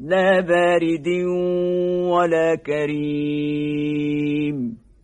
لا بارد ولا كريم.